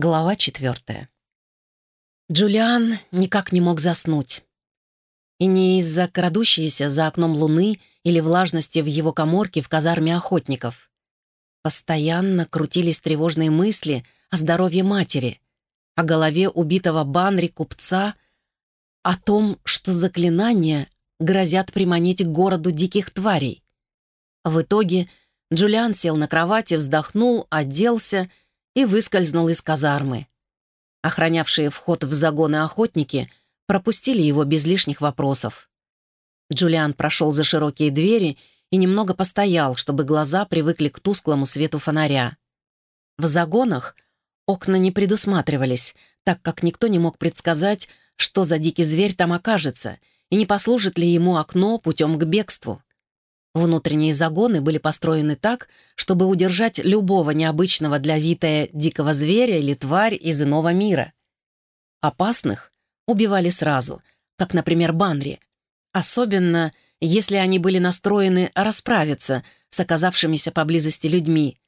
Глава четвертая. Джулиан никак не мог заснуть. И не из-за крадущейся за окном луны или влажности в его коморке в казарме охотников. Постоянно крутились тревожные мысли о здоровье матери, о голове убитого Банри купца, о том, что заклинания грозят приманить к городу диких тварей. В итоге Джулиан сел на кровати, вздохнул, оделся и выскользнул из казармы. Охранявшие вход в загоны охотники пропустили его без лишних вопросов. Джулиан прошел за широкие двери и немного постоял, чтобы глаза привыкли к тусклому свету фонаря. В загонах окна не предусматривались, так как никто не мог предсказать, что за дикий зверь там окажется, и не послужит ли ему окно путем к бегству. Внутренние загоны были построены так, чтобы удержать любого необычного для Витая дикого зверя или тварь из иного мира. Опасных убивали сразу, как, например, банри, особенно если они были настроены расправиться с оказавшимися поблизости людьми.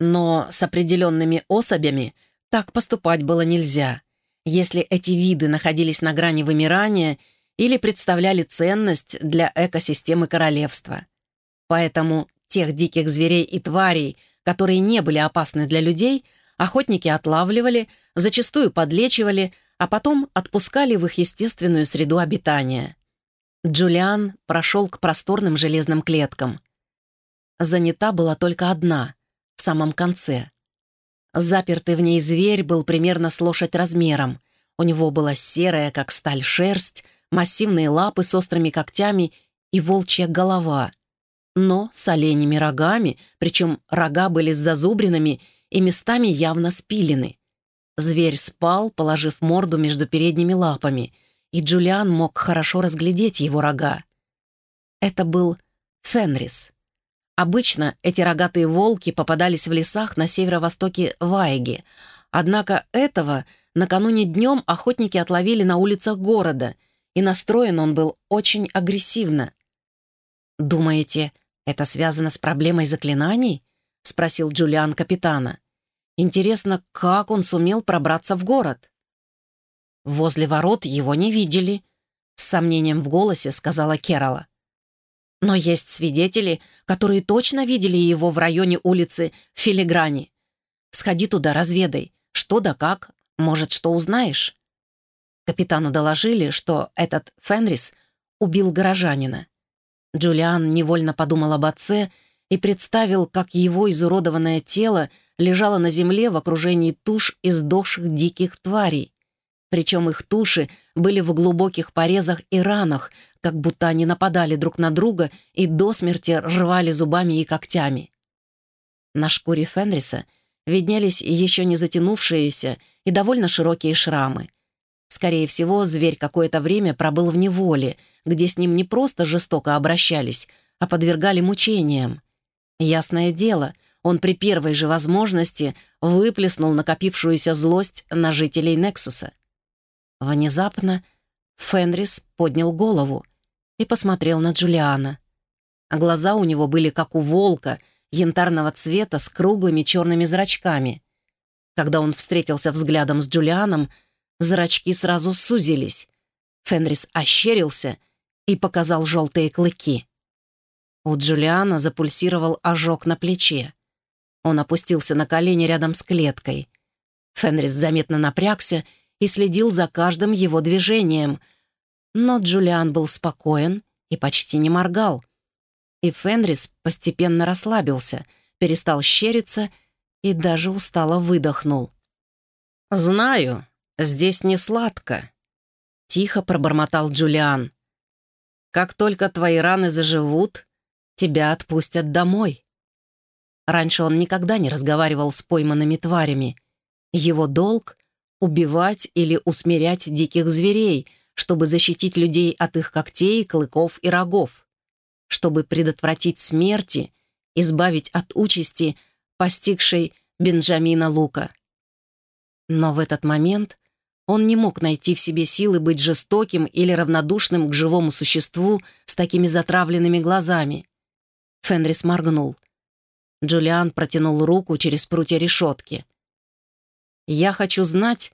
Но с определенными особями так поступать было нельзя, если эти виды находились на грани вымирания – или представляли ценность для экосистемы королевства. Поэтому тех диких зверей и тварей, которые не были опасны для людей, охотники отлавливали, зачастую подлечивали, а потом отпускали в их естественную среду обитания. Джулиан прошел к просторным железным клеткам. Занята была только одна, в самом конце. Запертый в ней зверь был примерно с лошадь размером. У него была серая, как сталь, шерсть, массивные лапы с острыми когтями и волчья голова. Но с оленями рогами, причем рога были с зазубринами и местами явно спилены. Зверь спал, положив морду между передними лапами, и Джулиан мог хорошо разглядеть его рога. Это был Фенрис. Обычно эти рогатые волки попадались в лесах на северо-востоке Вайги, однако этого накануне днем охотники отловили на улицах города — и настроен он был очень агрессивно. «Думаете, это связано с проблемой заклинаний?» — спросил Джулиан капитана. «Интересно, как он сумел пробраться в город?» «Возле ворот его не видели», — с сомнением в голосе сказала Керала. «Но есть свидетели, которые точно видели его в районе улицы Филиграни. Сходи туда, разведай, что да как, может, что узнаешь». Капитану доложили, что этот Фенрис убил горожанина. Джулиан невольно подумал об отце и представил, как его изуродованное тело лежало на земле в окружении туш издохших диких тварей. Причем их туши были в глубоких порезах и ранах, как будто они нападали друг на друга и до смерти рвали зубами и когтями. На шкуре Фенриса виднелись еще не затянувшиеся и довольно широкие шрамы — Скорее всего, зверь какое-то время пробыл в неволе, где с ним не просто жестоко обращались, а подвергали мучениям. Ясное дело, он при первой же возможности выплеснул накопившуюся злость на жителей Нексуса. Внезапно Фенрис поднял голову и посмотрел на Джулиана. Глаза у него были как у волка, янтарного цвета с круглыми черными зрачками. Когда он встретился взглядом с Джулианом, Зрачки сразу сузились. Фенрис ощерился и показал желтые клыки. У Джулиана запульсировал ожог на плече. Он опустился на колени рядом с клеткой. Фенрис заметно напрягся и следил за каждым его движением. Но Джулиан был спокоен и почти не моргал. И Фенрис постепенно расслабился, перестал щериться и даже устало выдохнул. «Знаю, «Здесь не сладко», — тихо пробормотал Джулиан. «Как только твои раны заживут, тебя отпустят домой». Раньше он никогда не разговаривал с пойманными тварями. Его долг — убивать или усмирять диких зверей, чтобы защитить людей от их когтей, клыков и рогов, чтобы предотвратить смерти, избавить от участи, постигшей Бенджамина Лука. Но в этот момент он не мог найти в себе силы быть жестоким или равнодушным к живому существу с такими затравленными глазами. Фенрис моргнул. Джулиан протянул руку через прутья решетки. «Я хочу знать,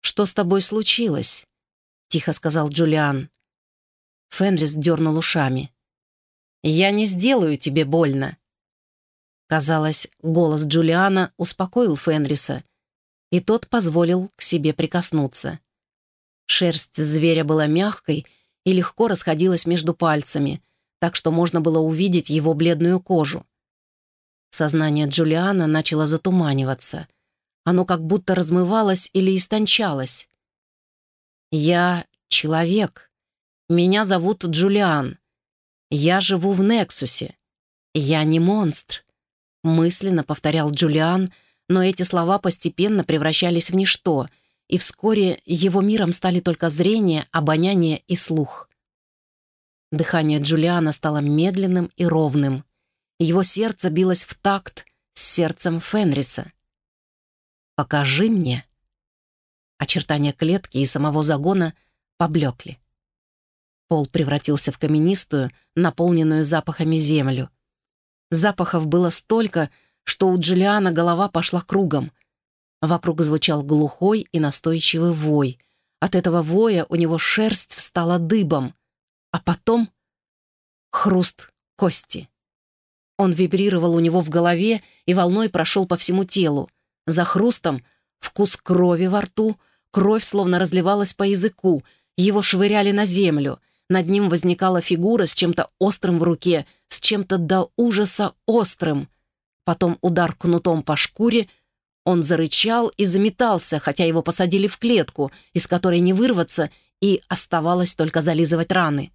что с тобой случилось», — тихо сказал Джулиан. Фенрис дернул ушами. «Я не сделаю тебе больно». Казалось, голос Джулиана успокоил Фенриса, и тот позволил к себе прикоснуться. Шерсть зверя была мягкой и легко расходилась между пальцами, так что можно было увидеть его бледную кожу. Сознание Джулиана начало затуманиваться. Оно как будто размывалось или истончалось. «Я человек. Меня зовут Джулиан. Я живу в Нексусе. Я не монстр», — мысленно повторял Джулиан, но эти слова постепенно превращались в ничто — и вскоре его миром стали только зрение, обоняние и слух. Дыхание Джулиана стало медленным и ровным. Его сердце билось в такт с сердцем Фенриса. «Покажи мне». Очертания клетки и самого загона поблекли. Пол превратился в каменистую, наполненную запахами землю. Запахов было столько, что у Джулиана голова пошла кругом — Вокруг звучал глухой и настойчивый вой. От этого воя у него шерсть встала дыбом. А потом хруст кости. Он вибрировал у него в голове и волной прошел по всему телу. За хрустом вкус крови во рту, кровь словно разливалась по языку, его швыряли на землю. Над ним возникала фигура с чем-то острым в руке, с чем-то до ужаса острым. Потом удар кнутом по шкуре — он зарычал и заметался, хотя его посадили в клетку, из которой не вырваться, и оставалось только зализывать раны.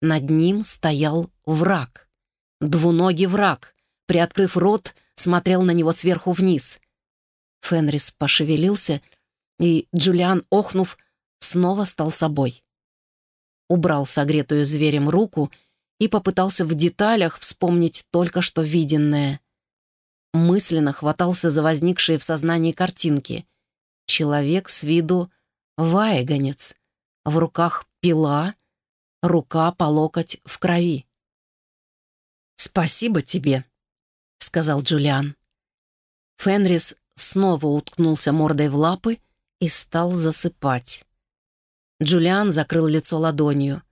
Над ним стоял враг. Двуногий враг. Приоткрыв рот, смотрел на него сверху вниз. Фенрис пошевелился, и Джулиан, охнув, снова стал собой. Убрал согретую зверем руку и попытался в деталях вспомнить только что виденное — мысленно хватался за возникшие в сознании картинки. Человек с виду ваеганец, в руках пила, рука по локоть в крови. «Спасибо тебе», — сказал Джулиан. Фенрис снова уткнулся мордой в лапы и стал засыпать. Джулиан закрыл лицо ладонью.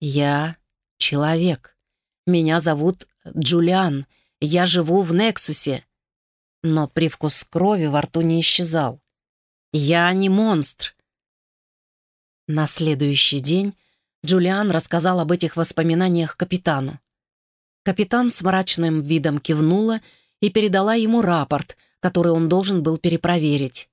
«Я человек. Меня зовут Джулиан, я живу в Нексусе. Но привкус крови во рту не исчезал. Я не монстр. На следующий день Джулиан рассказал об этих воспоминаниях капитану. Капитан с мрачным видом кивнула и передала ему рапорт, который он должен был перепроверить.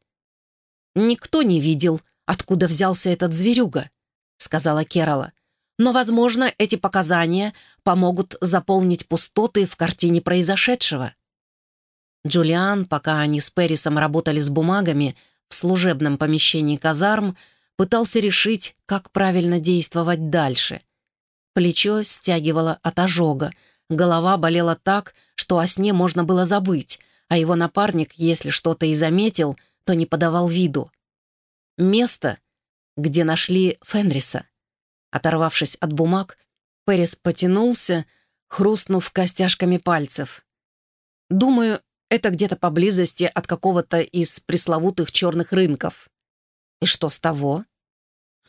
«Никто не видел, откуда взялся этот зверюга», — сказала Керала но, возможно, эти показания помогут заполнить пустоты в картине произошедшего. Джулиан, пока они с Перрисом работали с бумагами в служебном помещении казарм, пытался решить, как правильно действовать дальше. Плечо стягивало от ожога, голова болела так, что о сне можно было забыть, а его напарник, если что-то и заметил, то не подавал виду. Место, где нашли Фенриса. Оторвавшись от бумаг, Пэрис потянулся, хрустнув костяшками пальцев. «Думаю, это где-то поблизости от какого-то из пресловутых черных рынков. И что с того?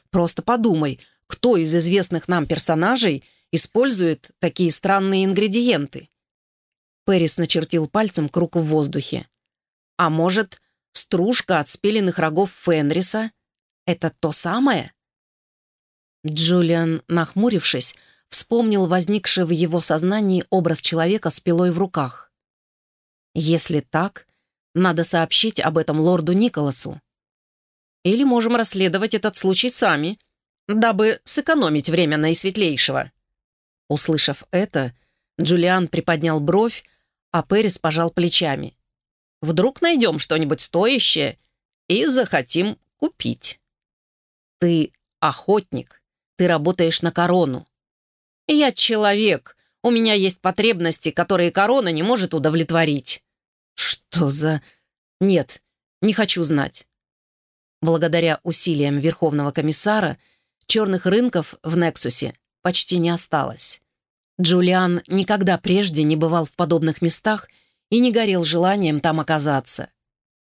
Просто подумай, кто из известных нам персонажей использует такие странные ингредиенты?» Пэрис начертил пальцем круг в воздухе. «А может, стружка от спиленных рогов Фенриса — это то самое?» Джулиан, нахмурившись, вспомнил возникший в его сознании образ человека с пилой в руках. «Если так, надо сообщить об этом лорду Николасу. Или можем расследовать этот случай сами, дабы сэкономить время наисветлейшего». Услышав это, Джулиан приподнял бровь, а Перес пожал плечами. «Вдруг найдем что-нибудь стоящее и захотим купить». «Ты охотник», ты работаешь на корону. Я человек. У меня есть потребности, которые корона не может удовлетворить. Что за... Нет, не хочу знать. Благодаря усилиям Верховного комиссара черных рынков в Нексусе почти не осталось. Джулиан никогда прежде не бывал в подобных местах и не горел желанием там оказаться.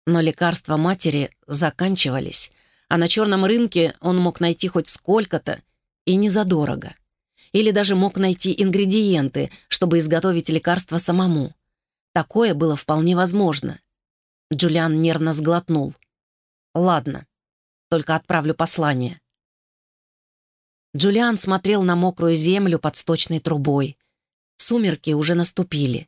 Но лекарства матери заканчивались, а на черном рынке он мог найти хоть сколько-то и не задорого. Или даже мог найти ингредиенты, чтобы изготовить лекарство самому. Такое было вполне возможно. Джулиан нервно сглотнул. «Ладно, только отправлю послание». Джулиан смотрел на мокрую землю под сточной трубой. Сумерки уже наступили.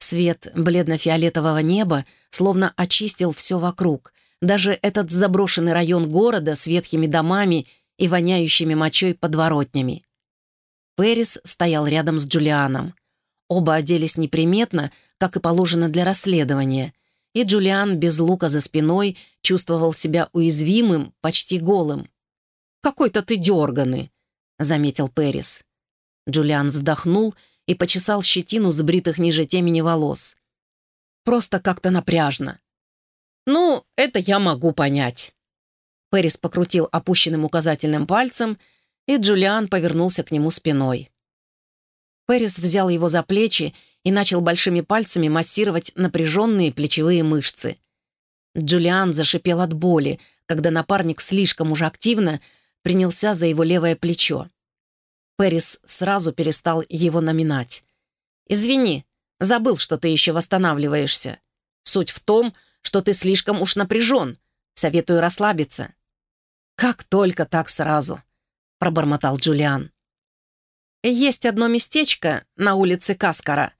Свет бледно-фиолетового неба словно очистил все вокруг. Даже этот заброшенный район города с ветхими домами и воняющими мочой подворотнями. Пэрис стоял рядом с Джулианом. Оба оделись неприметно, как и положено для расследования, и Джулиан без лука за спиной чувствовал себя уязвимым, почти голым. «Какой-то ты дерганый», — заметил Пэрис. Джулиан вздохнул и почесал щетину сбритых ниже темени волос. «Просто как-то напряжно». «Ну, это я могу понять». Пэрис покрутил опущенным указательным пальцем, и Джулиан повернулся к нему спиной. Пэрис взял его за плечи и начал большими пальцами массировать напряженные плечевые мышцы. Джулиан зашипел от боли, когда напарник слишком уже активно принялся за его левое плечо. Пэрис сразу перестал его наминать. «Извини, забыл, что ты еще восстанавливаешься. Суть в том, что ты слишком уж напряжен. Советую расслабиться». «Как только так сразу», — пробормотал Джулиан. «Есть одно местечко на улице Каскара.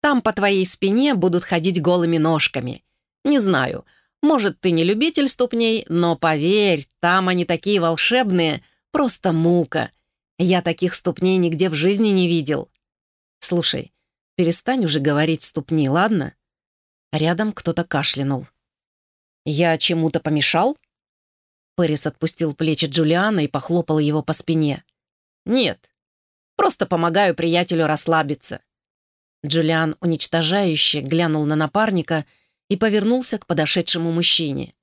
Там по твоей спине будут ходить голыми ножками. Не знаю, может, ты не любитель ступней, но поверь, там они такие волшебные, просто мука. Я таких ступней нигде в жизни не видел. Слушай, перестань уже говорить ступни, ладно? Рядом кто-то кашлянул. «Я чему-то помешал?» Пэрис отпустил плечи Джулиана и похлопал его по спине. «Нет, просто помогаю приятелю расслабиться». Джулиан уничтожающе глянул на напарника и повернулся к подошедшему мужчине.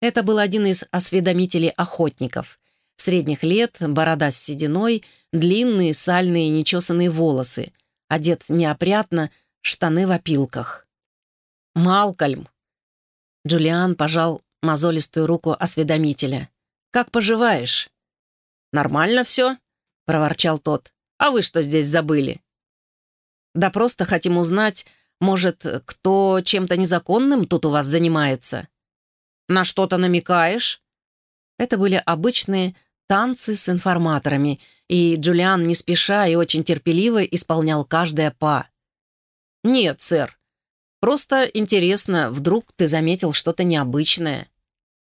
Это был один из осведомителей-охотников, Средних лет, борода с сединой, длинные сальные нечесанные волосы, одет неопрятно, штаны в опилках. «Малкольм!» Джулиан пожал мозолистую руку осведомителя. «Как поживаешь?» «Нормально все?» — проворчал тот. «А вы что здесь забыли?» «Да просто хотим узнать, может, кто чем-то незаконным тут у вас занимается?» «На что-то намекаешь?» Это были обычные танцы с информаторами, и Джулиан не спеша и очень терпеливо исполнял каждое па. «Нет, сэр. Просто интересно, вдруг ты заметил что-то необычное?»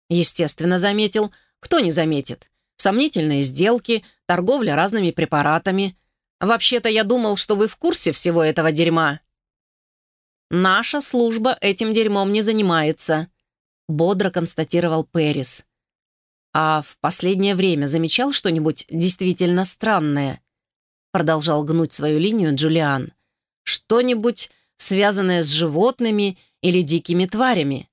«Естественно, заметил. Кто не заметит? Сомнительные сделки, торговля разными препаратами. Вообще-то я думал, что вы в курсе всего этого дерьма». «Наша служба этим дерьмом не занимается», — бодро констатировал Пэрис. «А в последнее время замечал что-нибудь действительно странное?» Продолжал гнуть свою линию Джулиан. «Что-нибудь, связанное с животными или дикими тварями?»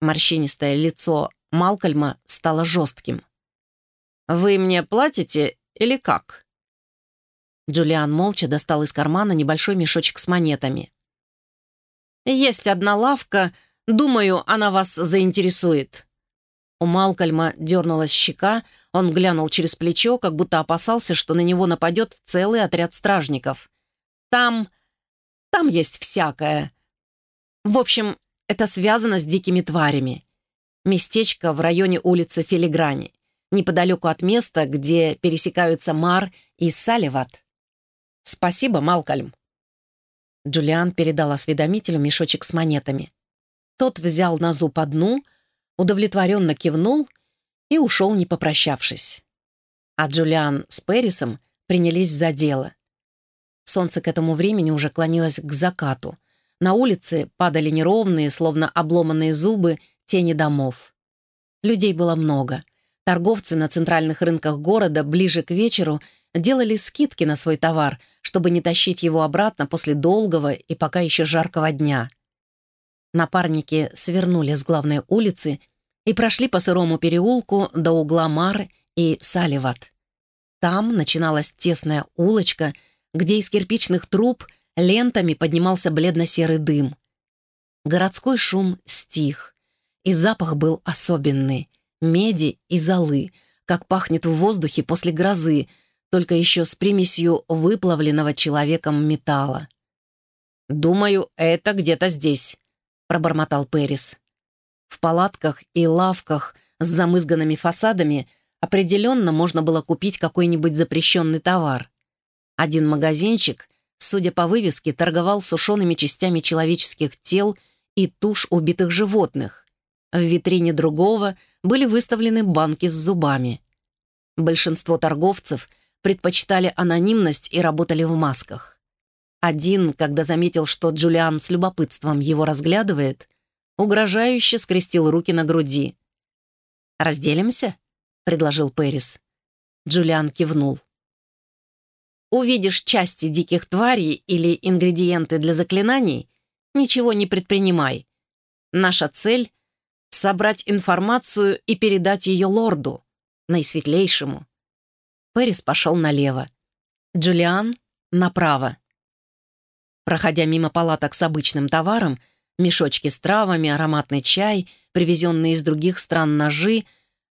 Морщинистое лицо Малкольма стало жестким. «Вы мне платите или как?» Джулиан молча достал из кармана небольшой мешочек с монетами. «Есть одна лавка, думаю, она вас заинтересует», у Малкольма дернулась щека, он глянул через плечо, как будто опасался, что на него нападет целый отряд стражников. «Там... там есть всякое. В общем, это связано с дикими тварями. Местечко в районе улицы Филиграни, неподалеку от места, где пересекаются Мар и Салливат. Спасибо, Малкольм». Джулиан передал осведомителю мешочек с монетами. Тот взял на зуб одну — удовлетворенно кивнул и ушел, не попрощавшись. А Джулиан с Пэрисом принялись за дело. Солнце к этому времени уже клонилось к закату. На улице падали неровные, словно обломанные зубы, тени домов. Людей было много. Торговцы на центральных рынках города ближе к вечеру делали скидки на свой товар, чтобы не тащить его обратно после долгого и пока еще жаркого дня. Напарники свернули с главной улицы и прошли по сырому переулку до угла Мар и Саливат. Там начиналась тесная улочка, где из кирпичных труб лентами поднимался бледно-серый дым. Городской шум стих, И запах был особенный — меди и золы, как пахнет в воздухе после грозы, только еще с примесью выплавленного человеком металла. «Думаю, это где-то здесь», — пробормотал Перис. В палатках и лавках с замызганными фасадами определенно можно было купить какой-нибудь запрещенный товар. Один магазинчик, судя по вывеске, торговал сушеными частями человеческих тел и туш убитых животных. В витрине другого были выставлены банки с зубами. Большинство торговцев предпочитали анонимность и работали в масках. Один, когда заметил, что Джулиан с любопытством его разглядывает, угрожающе скрестил руки на груди. «Разделимся?» — предложил Пэрис. Джулиан кивнул. «Увидишь части диких тварей или ингредиенты для заклинаний, ничего не предпринимай. Наша цель — собрать информацию и передать ее лорду, наисветлейшему». Пэрис пошел налево. Джулиан — направо. Проходя мимо палаток с обычным товаром, мешочки с травами, ароматный чай, привезенные из других стран ножи,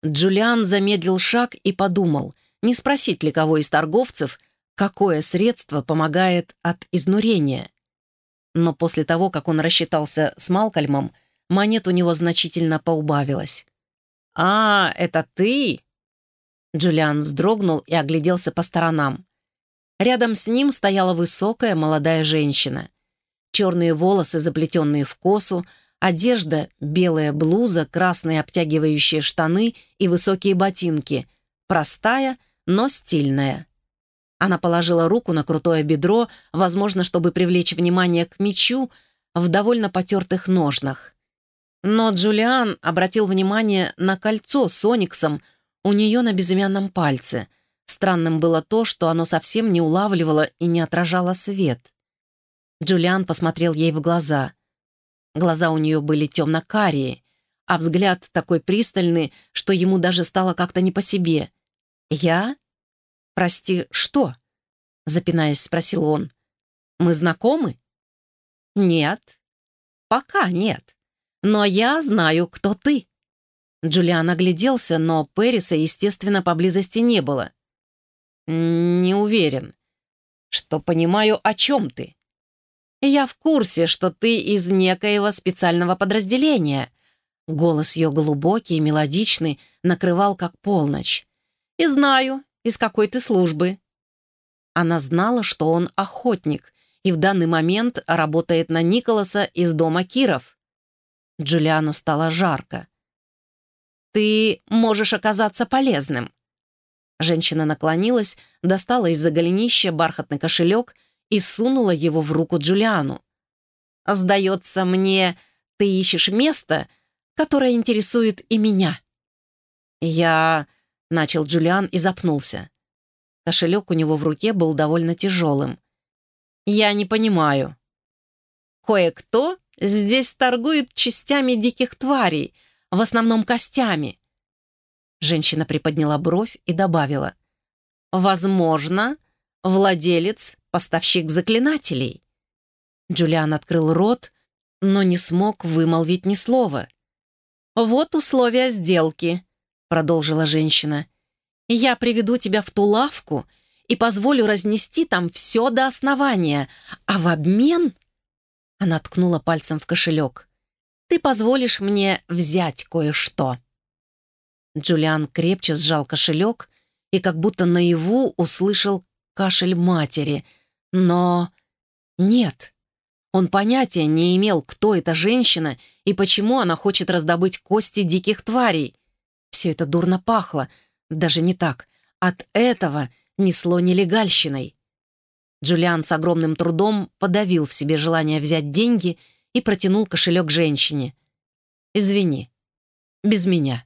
Джулиан замедлил шаг и подумал, не спросить ли кого из торговцев, какое средство помогает от изнурения. Но после того, как он рассчитался с Малкольмом, монет у него значительно поубавилось. «А, это ты?» Джулиан вздрогнул и огляделся по сторонам. Рядом с ним стояла высокая молодая женщина черные волосы, заплетенные в косу, одежда, белая блуза, красные обтягивающие штаны и высокие ботинки. Простая, но стильная. Она положила руку на крутое бедро, возможно, чтобы привлечь внимание к мечу в довольно потертых ножнах. Но Джулиан обратил внимание на кольцо с ониксом у нее на безымянном пальце. Странным было то, что оно совсем не улавливало и не отражало свет. Джулиан посмотрел ей в глаза. Глаза у нее были темно-карие, а взгляд такой пристальный, что ему даже стало как-то не по себе. «Я? Прости, что?» Запинаясь, спросил он. «Мы знакомы?» «Нет. Пока нет. Но я знаю, кто ты». Джулиан огляделся, но Перриса, естественно, поблизости не было. «Не уверен, что понимаю, о чем ты. «Я в курсе, что ты из некоего специального подразделения». Голос ее глубокий мелодичный накрывал как полночь. «И знаю, из какой ты службы». Она знала, что он охотник и в данный момент работает на Николаса из дома Киров. Джулиану стало жарко. «Ты можешь оказаться полезным». Женщина наклонилась, достала из-за голенища бархатный кошелек — и сунула его в руку Джулиану. «Сдается мне, ты ищешь место, которое интересует и меня». «Я...» — начал Джулиан и запнулся. Кошелек у него в руке был довольно тяжелым. «Я не понимаю». «Кое-кто здесь торгует частями диких тварей, в основном костями». Женщина приподняла бровь и добавила. «Возможно, владелец поставщик заклинателей». Джулиан открыл рот, но не смог вымолвить ни слова. «Вот условия сделки», — продолжила женщина. «Я приведу тебя в ту лавку и позволю разнести там все до основания, а в обмен...» Она ткнула пальцем в кошелек. «Ты позволишь мне взять кое-что». Джулиан крепче сжал кошелек и как будто наяву услышал кашель матери — но нет. Он понятия не имел, кто эта женщина и почему она хочет раздобыть кости диких тварей. Все это дурно пахло, даже не так. От этого несло нелегальщиной. Джулиан с огромным трудом подавил в себе желание взять деньги и протянул кошелек женщине. «Извини, без меня».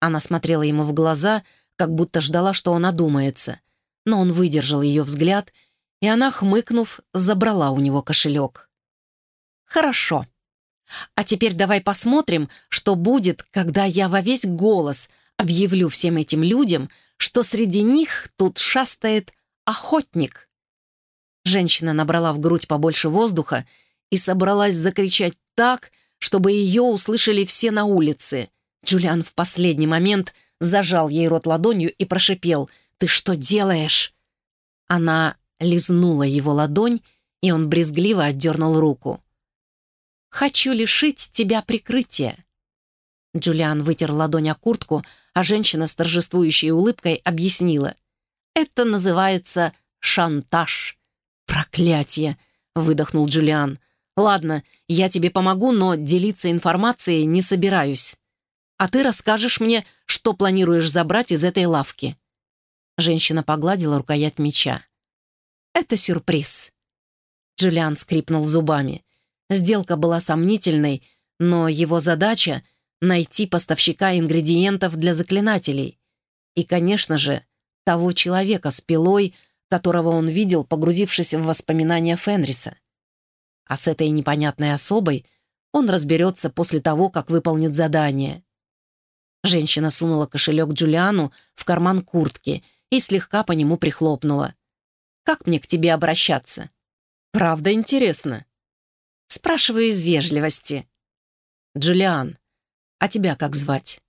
Она смотрела ему в глаза, как будто ждала, что он одумается, но он выдержал ее взгляд и она, хмыкнув, забрала у него кошелек. «Хорошо. А теперь давай посмотрим, что будет, когда я во весь голос объявлю всем этим людям, что среди них тут шастает охотник». Женщина набрала в грудь побольше воздуха и собралась закричать так, чтобы ее услышали все на улице. Джулиан в последний момент зажал ей рот ладонью и прошипел «Ты что делаешь?» Она лизнула его ладонь, и он брезгливо отдернул руку. «Хочу лишить тебя прикрытия». Джулиан вытер ладонь о куртку, а женщина с торжествующей улыбкой объяснила. «Это называется шантаж». «Проклятие!» — выдохнул Джулиан. «Ладно, я тебе помогу, но делиться информацией не собираюсь. А ты расскажешь мне, что планируешь забрать из этой лавки». Женщина погладила рукоять меча. «Это сюрприз». Джулиан скрипнул зубами. Сделка была сомнительной, но его задача — найти поставщика ингредиентов для заклинателей. И, конечно же, того человека с пилой, которого он видел, погрузившись в воспоминания Фенриса. А с этой непонятной особой он разберется после того, как выполнит задание. Женщина сунула кошелек Джулиану в карман куртки и слегка по нему прихлопнула. «Как мне к тебе обращаться?» «Правда интересно?» «Спрашиваю из вежливости». «Джулиан, а тебя как звать?»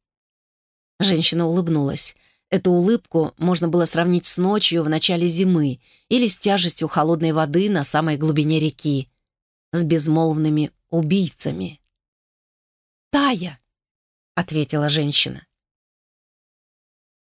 Женщина улыбнулась. Эту улыбку можно было сравнить с ночью в начале зимы или с тяжестью холодной воды на самой глубине реки, с безмолвными убийцами. «Тая!» — ответила женщина.